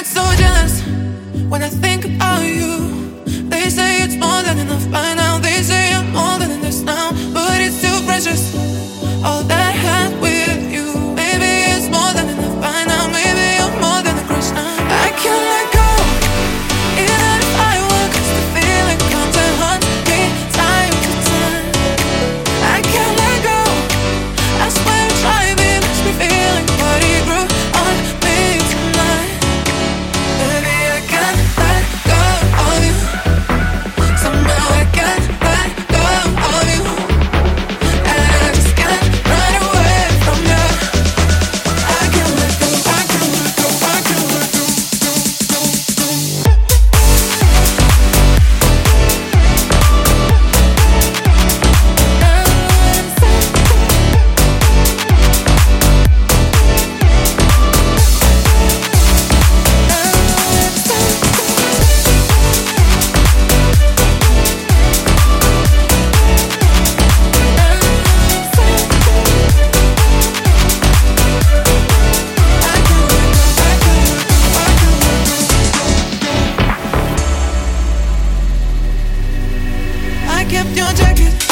get so jealous when I think about you. kept your jacket.